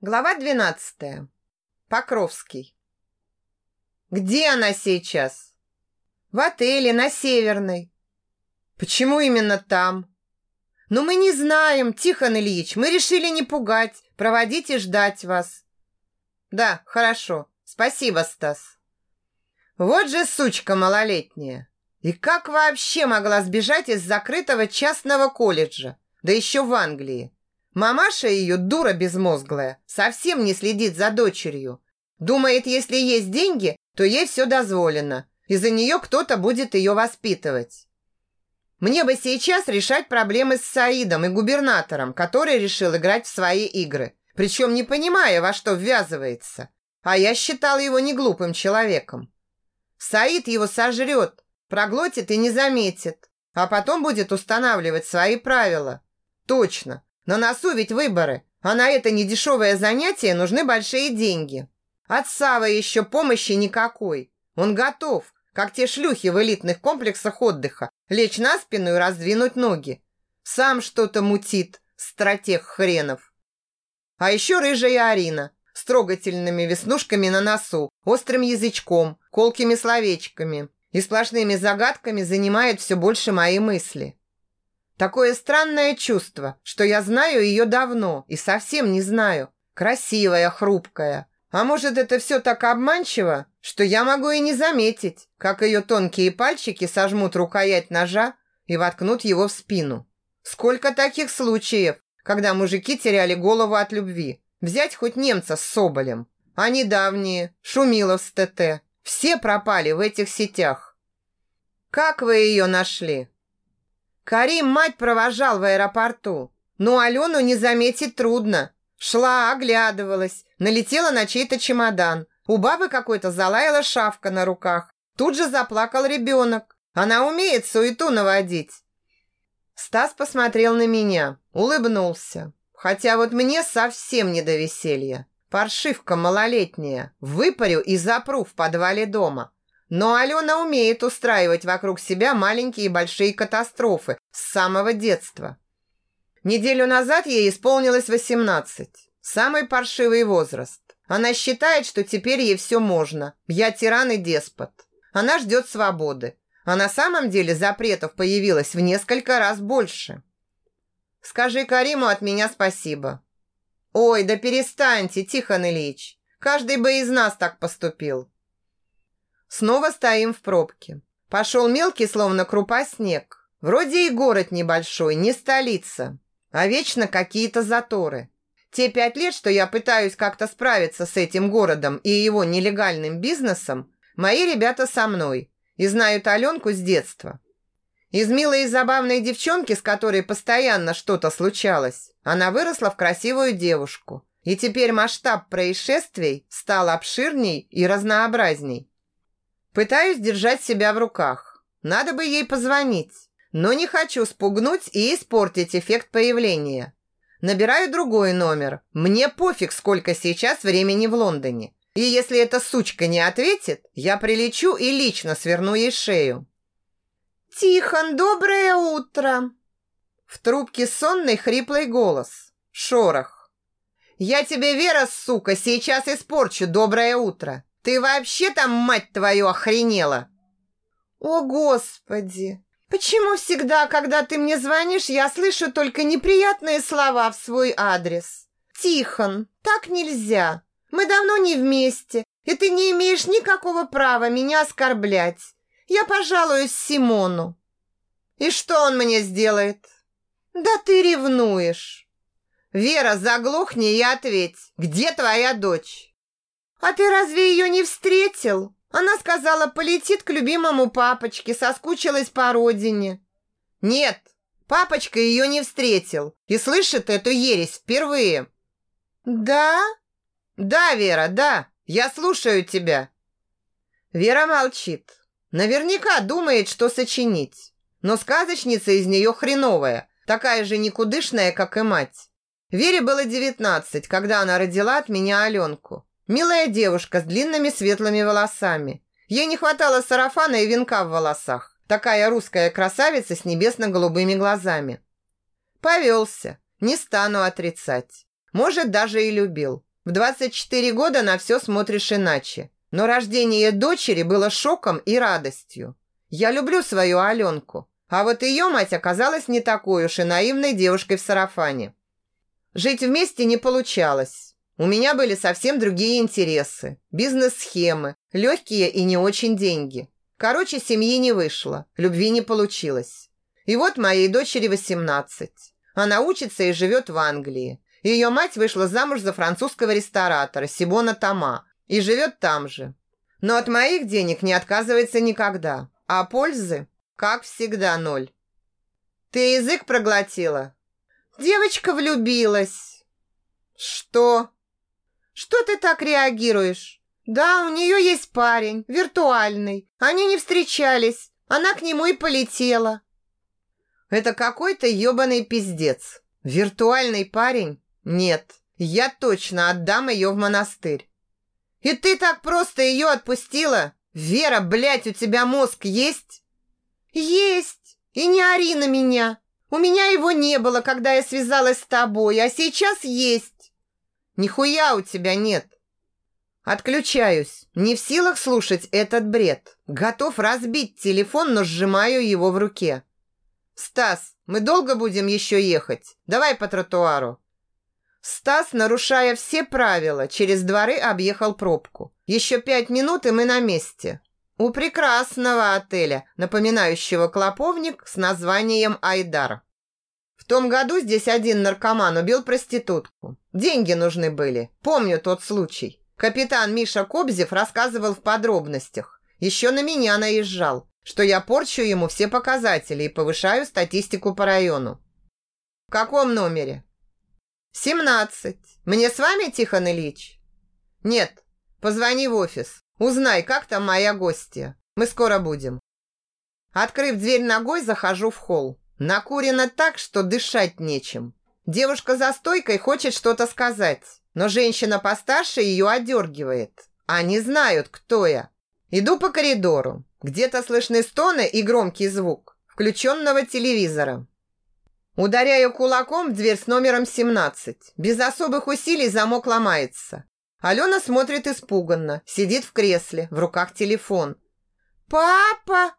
Глава 12. Покровский. Где она сейчас? В отеле на Северной. Почему именно там? Ну мы не знаем, Тихон Ильич, мы решили не пугать, проводить и ждать вас. Да, хорошо. Спасибо, Стас. Вот же сучка малолетняя. И как вообще могла сбежать из закрытого частного колледжа, да еще в Англии? Мамаша ее, дура безмозглая, совсем не следит за дочерью. Думает, если есть деньги, то ей все дозволено. И за нее кто-то будет ее воспитывать. Мне бы сейчас решать проблемы с Саидом и губернатором, который решил играть в свои игры, причем не понимая, во что ввязывается. А я считал его не глупым человеком. Саид его сожрет, проглотит и не заметит, а потом будет устанавливать свои правила. Точно, на носу ведь выборы, а на это недешевое занятие нужны большие деньги. От Савы еще помощи никакой. Он готов, как те шлюхи в элитных комплексах отдыха, лечь на спину и раздвинуть ноги. Сам что-то мутит, стратег хренов. А еще рыжая Арина с трогательными веснушками на носу, острым язычком, колкими словечками и сплошными загадками занимает все больше мои мысли. Такое странное чувство, что я знаю ее давно и совсем не знаю. Красивая, хрупкая. А может, это все так обманчиво, что я могу и не заметить, как ее тонкие пальчики сожмут рукоять ножа и воткнут его в спину. Сколько таких случаев, когда мужики теряли голову от любви. Взять хоть немца с Соболем. Они давние, Шумилов с ТТ. Все пропали в этих сетях. Как вы ее нашли? Карим мать провожал в аэропорту. Но Алену не заметить трудно. Шла, оглядывалась, налетела на чей-то чемодан. У бабы какой-то залаяла шавка на руках. Тут же заплакал ребенок. Она умеет суету наводить. Стас посмотрел на меня, улыбнулся. Хотя вот мне совсем не до веселья. Паршивка малолетняя. Выпарю и запру в подвале дома. Но Алена умеет устраивать вокруг себя маленькие и большие катастрофы с самого детства. Неделю назад ей исполнилось 18. Самый паршивый возраст. Она считает, что теперь ей все можно. Я тиран и деспот. Она ждет свободы. А на самом деле запретов появилось в несколько раз больше. Скажи Кариму от меня спасибо. Ой, да перестаньте, Тихон Ильич. Каждый бы из нас так поступил. Снова стоим в пробке. Пошел мелкий, словно крупа, снег. Вроде и город небольшой, не столица. А вечно какие-то заторы. Те пять лет, что я пытаюсь как-то справиться с этим городом и его нелегальным бизнесом, мои ребята со мной и знают Аленку с детства. Из милой и забавной девчонки, с которой постоянно что-то случалось, она выросла в красивую девушку. И теперь масштаб происшествий стал обширней и разнообразней. Пытаюсь держать себя в руках. Надо бы ей позвонить, но не хочу спугнуть и испортить эффект появления. Набираю другой номер. Мне пофиг, сколько сейчас времени в Лондоне. И если эта сучка не ответит, я прилечу и лично сверну ей шею. «Тихон, доброе утро!» В трубке сонный хриплый голос. Шорох. «Я тебе, Вера, сука, сейчас испорчу доброе утро!» Ты вообще там, мать твою, охренела? О, Господи! Почему всегда, когда ты мне звонишь, я слышу только неприятные слова в свой адрес? Тихон, так нельзя. Мы давно не вместе, и ты не имеешь никакого права меня оскорблять. Я пожалуюсь Симону. И что он мне сделает? Да ты ревнуешь. Вера, заглохни и ответь, где твоя дочь? «А ты разве ее не встретил?» Она сказала, полетит к любимому папочке, соскучилась по родине. «Нет, папочка ее не встретил и слышит эту ересь впервые». «Да?» «Да, Вера, да, я слушаю тебя». Вера молчит. Наверняка думает, что сочинить. Но сказочница из нее хреновая, такая же никудышная, как и мать. Вере было девятнадцать, когда она родила от меня Аленку. Милая девушка с длинными светлыми волосами. Ей не хватало сарафана и венка в волосах. Такая русская красавица с небесно-голубыми глазами. Повелся. Не стану отрицать. Может, даже и любил. В 24 года на все смотришь иначе. Но рождение дочери было шоком и радостью. Я люблю свою Аленку, а вот ее мать оказалась не такой уж и наивной девушкой в сарафане. Жить вместе не получалось. У меня были совсем другие интересы, бизнес-схемы, легкие и не очень деньги. Короче, семьи не вышло, любви не получилось. И вот моей дочери 18. Она учится и живет в Англии. Ее мать вышла замуж за французского ресторатора Сибона Тома и живет там же. Но от моих денег не отказывается никогда. А пользы, как всегда, ноль. Ты язык проглотила? Девочка влюбилась. Что? Что ты так реагируешь? Да, у нее есть парень, виртуальный. Они не встречались. Она к нему и полетела. Это какой-то ебаный пиздец. Виртуальный парень? Нет, я точно отдам ее в монастырь. И ты так просто ее отпустила? Вера, блядь, у тебя мозг есть? Есть. И не ори на меня. У меня его не было, когда я связалась с тобой, а сейчас есть. Нихуя у тебя нет. Отключаюсь. Не в силах слушать этот бред. Готов разбить телефон, но сжимаю его в руке. Стас, мы долго будем еще ехать? Давай по тротуару. Стас, нарушая все правила, через дворы объехал пробку. Еще пять минут, и мы на месте. У прекрасного отеля, напоминающего клоповник с названием «Айдар». В том году здесь один наркоман убил проститутку. Деньги нужны были. Помню тот случай. Капитан Миша Кобзев рассказывал в подробностях. Еще на меня наезжал, что я порчу ему все показатели и повышаю статистику по району. В каком номере? «Семнадцать. Мне с вами, Тихон Ильич?» «Нет. Позвони в офис. Узнай, как там моя гостья. Мы скоро будем». Открыв дверь ногой, захожу в холл. Накурено так, что дышать нечем. Девушка за стойкой хочет что-то сказать, но женщина постарше ее одергивает. Они знают, кто я. Иду по коридору. Где-то слышны стоны и громкий звук включенного телевизора. Ударяю кулаком в дверь с номером 17. Без особых усилий замок ломается. Алена смотрит испуганно, сидит в кресле, в руках телефон. «Папа!»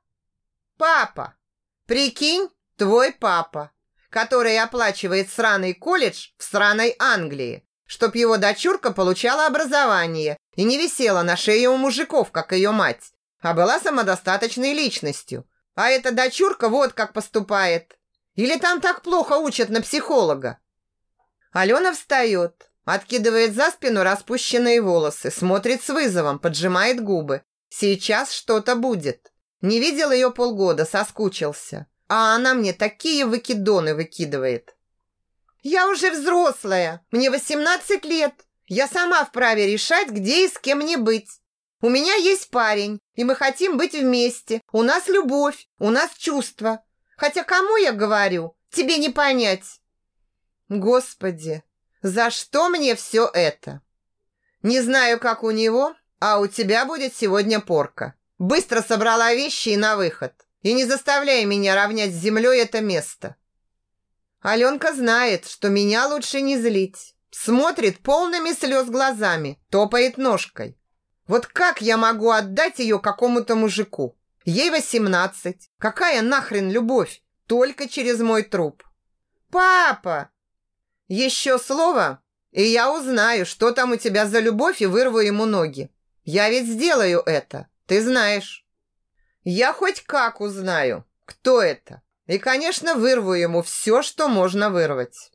«Папа! Прикинь, твой папа, который оплачивает сраный колледж в сраной Англии, чтоб его дочурка получала образование и не висела на шее у мужиков, как ее мать, а была самодостаточной личностью. А эта дочурка вот как поступает. Или там так плохо учат на психолога? Алена встает, откидывает за спину распущенные волосы, смотрит с вызовом, поджимает губы. Сейчас что-то будет. Не видел ее полгода, соскучился. А она мне такие выкидоны выкидывает. Я уже взрослая, мне 18 лет. Я сама вправе решать, где и с кем мне быть. У меня есть парень, и мы хотим быть вместе. У нас любовь, у нас чувства. Хотя кому я говорю, тебе не понять. Господи, за что мне все это? Не знаю, как у него, а у тебя будет сегодня порка. Быстро собрала вещи и на выход. И не заставляй меня равнять с землей это место. Аленка знает, что меня лучше не злить. Смотрит полными слез глазами, топает ножкой. Вот как я могу отдать ее какому-то мужику? Ей восемнадцать. Какая нахрен любовь? Только через мой труп. Папа! Еще слово, и я узнаю, что там у тебя за любовь и вырву ему ноги. Я ведь сделаю это, ты знаешь. Я хоть как узнаю, кто это. И, конечно, вырву ему все, что можно вырвать.